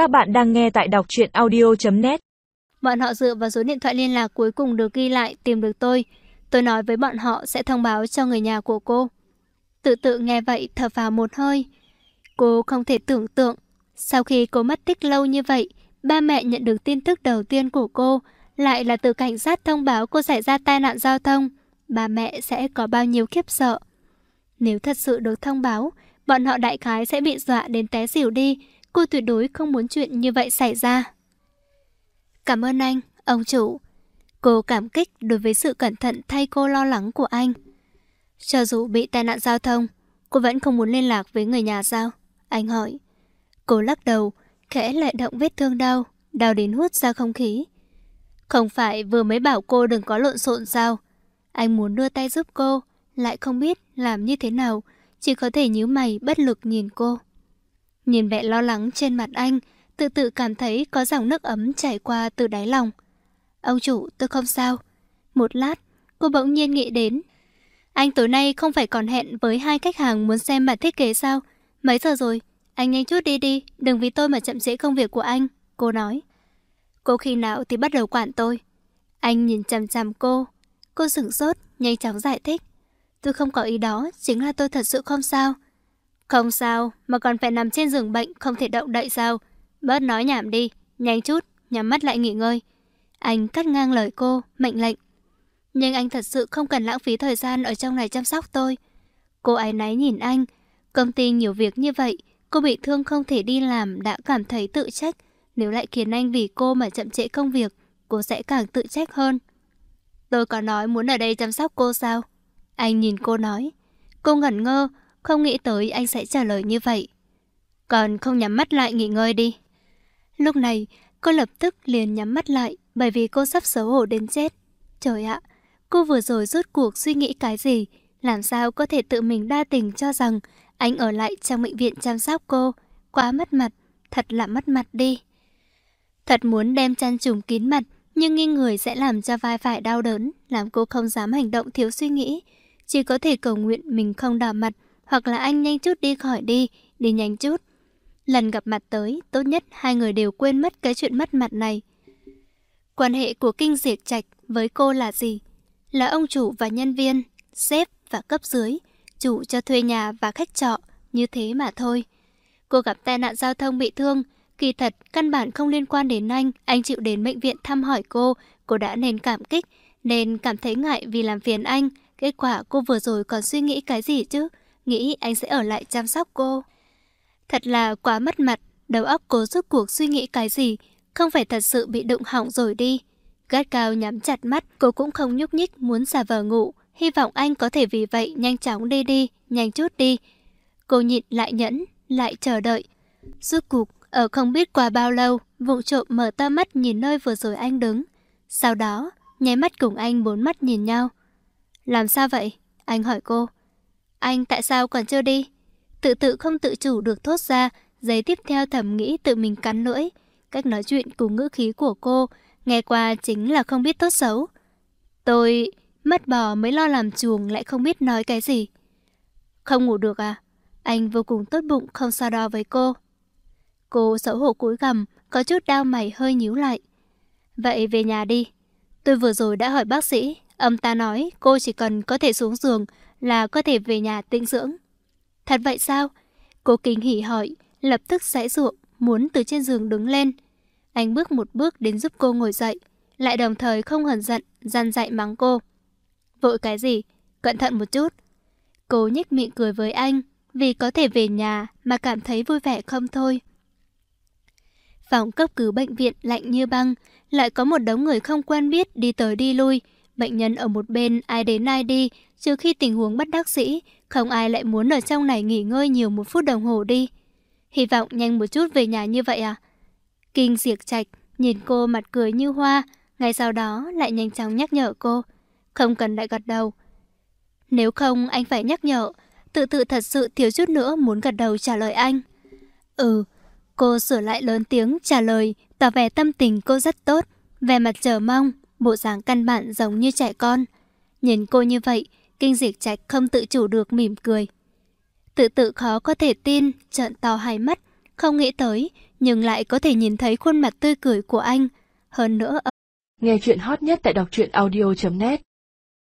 Các bạn đang nghe tại đọc truyện audio.net Bọn họ dựa vào số điện thoại liên lạc cuối cùng được ghi lại tìm được tôi. Tôi nói với bọn họ sẽ thông báo cho người nhà của cô. Tự tự nghe vậy thở vào một hơi. Cô không thể tưởng tượng. Sau khi cô mất tích lâu như vậy, ba mẹ nhận được tin tức đầu tiên của cô lại là từ cảnh sát thông báo cô xảy ra tai nạn giao thông. Ba mẹ sẽ có bao nhiêu khiếp sợ. Nếu thật sự được thông báo, bọn họ đại khái sẽ bị dọa đến té xỉu đi. Cô tuyệt đối không muốn chuyện như vậy xảy ra. Cảm ơn anh, ông chủ. Cô cảm kích đối với sự cẩn thận thay cô lo lắng của anh. Cho dù bị tai nạn giao thông, cô vẫn không muốn liên lạc với người nhà sao? Anh hỏi. Cô lắc đầu, khẽ lại động vết thương đau, đau đến hút ra không khí. Không phải vừa mới bảo cô đừng có lộn xộn sao? Anh muốn đưa tay giúp cô, lại không biết làm như thế nào, chỉ có thể nhíu mày bất lực nhìn cô. Nhìn vẻ lo lắng trên mặt anh, tự tự cảm thấy có dòng nước ấm chảy qua từ đáy lòng. Ông chủ, tôi không sao. Một lát, cô bỗng nhiên nghĩ đến. Anh tối nay không phải còn hẹn với hai khách hàng muốn xem bản thiết kế sao? Mấy giờ rồi? Anh nhanh chút đi đi, đừng vì tôi mà chậm trễ công việc của anh, cô nói. Cô khi nào thì bắt đầu quản tôi. Anh nhìn chằm chằm cô. Cô sửng sốt, nhanh chóng giải thích. Tôi không có ý đó, chính là tôi thật sự không sao. Không sao, mà còn phải nằm trên giường bệnh, không thể động đậy sao? Bớt nói nhảm đi, nhanh chút, nhắm mắt lại nghỉ ngơi. Anh cắt ngang lời cô, mệnh lệnh. Nhưng anh thật sự không cần lãng phí thời gian ở trong này chăm sóc tôi. Cô ấy náy nhìn anh. Công ty nhiều việc như vậy, cô bị thương không thể đi làm đã cảm thấy tự trách. Nếu lại khiến anh vì cô mà chậm trễ công việc, cô sẽ càng tự trách hơn. Tôi có nói muốn ở đây chăm sóc cô sao? Anh nhìn cô nói. Cô ngẩn ngơ, không nghĩ tới anh sẽ trả lời như vậy. Còn không nhắm mắt lại nghỉ ngơi đi. Lúc này, cô lập tức liền nhắm mắt lại bởi vì cô sắp xấu hổ đến chết. Trời ạ, cô vừa rồi rốt cuộc suy nghĩ cái gì? Làm sao có thể tự mình đa tình cho rằng anh ở lại trong bệnh viện chăm sóc cô? Quá mất mặt, thật là mất mặt đi. Thật muốn đem chăn trùm kín mặt, nhưng nghi người sẽ làm cho vai phải đau đớn, làm cô không dám hành động thiếu suy nghĩ. Chỉ có thể cầu nguyện mình không đỏ mặt, hoặc là anh nhanh chút đi khỏi đi, đi nhanh chút. Lần gặp mặt tới, tốt nhất hai người đều quên mất cái chuyện mất mặt này. Quan hệ của Kinh Diệt Trạch với cô là gì? Là ông chủ và nhân viên, sếp và cấp dưới, chủ cho thuê nhà và khách trọ, như thế mà thôi. Cô gặp tai nạn giao thông bị thương, kỳ thật căn bản không liên quan đến anh, anh chịu đến bệnh viện thăm hỏi cô, cô đã nên cảm kích, nên cảm thấy ngại vì làm phiền anh. Kết quả cô vừa rồi còn suy nghĩ cái gì chứ? Nghĩ anh sẽ ở lại chăm sóc cô. Thật là quá mất mặt, đầu óc cô rốt cuộc suy nghĩ cái gì, không phải thật sự bị đụng hỏng rồi đi. Gắt cao nhắm chặt mắt, cô cũng không nhúc nhích muốn xả vờ ngủ, hy vọng anh có thể vì vậy nhanh chóng đi đi, nhanh chút đi. Cô nhịn lại nhẫn, lại chờ đợi. Rốt cuộc, ở không biết qua bao lâu, vụ trộm mở to mắt nhìn nơi vừa rồi anh đứng. Sau đó, nháy mắt cùng anh bốn mắt nhìn nhau. Làm sao vậy? Anh hỏi cô. Anh tại sao còn chưa đi? Tự tự không tự chủ được thốt ra, giấy tiếp theo thầm nghĩ tự mình cắn lưỡi. Cách nói chuyện cùng ngữ khí của cô, nghe qua chính là không biết tốt xấu. Tôi mất bò mới lo làm chuồng lại không biết nói cái gì. Không ngủ được à? Anh vô cùng tốt bụng không so đo với cô. Cô xấu hổ cúi gằm, có chút đau mày hơi nhíu lại. Vậy về nhà đi. Tôi vừa rồi đã hỏi bác sĩ, ông ta nói cô chỉ cần có thể xuống giường là có thể về nhà tĩnh dưỡng. Thật vậy sao? Cô kinh hỉ hỏi, lập tức sãi ruộng, muốn từ trên giường đứng lên. Anh bước một bước đến giúp cô ngồi dậy, lại đồng thời không hờn giận, gian dạy mắng cô. Vội cái gì? Cẩn thận một chút. Cô nhếch miệng cười với anh, vì có thể về nhà mà cảm thấy vui vẻ không thôi. Phòng cấp cứu bệnh viện lạnh như băng, lại có một đống người không quen biết đi tới đi lui. Bệnh nhân ở một bên ai đến ai đi, trừ khi tình huống bất đắc sĩ, không ai lại muốn ở trong này nghỉ ngơi nhiều một phút đồng hồ đi. Hy vọng nhanh một chút về nhà như vậy à? Kinh diệt trạch, nhìn cô mặt cười như hoa, ngay sau đó lại nhanh chóng nhắc nhở cô. Không cần lại gật đầu. Nếu không anh phải nhắc nhở, tự tự thật sự thiếu chút nữa muốn gật đầu trả lời anh. Ừ, cô sửa lại lớn tiếng trả lời, tỏ vẻ tâm tình cô rất tốt, vẻ mặt chờ mong, bộ dáng căn bản giống như trẻ con. Nhìn cô như vậy, kinh diệt trạch không tự chủ được mỉm cười. Tự tự khó có thể tin, trợn to hai mắt, không nghĩ tới, nhưng lại có thể nhìn thấy khuôn mặt tươi cười của anh. Hơn nữa... Nghe chuyện hot nhất tại đọc truyện audio.net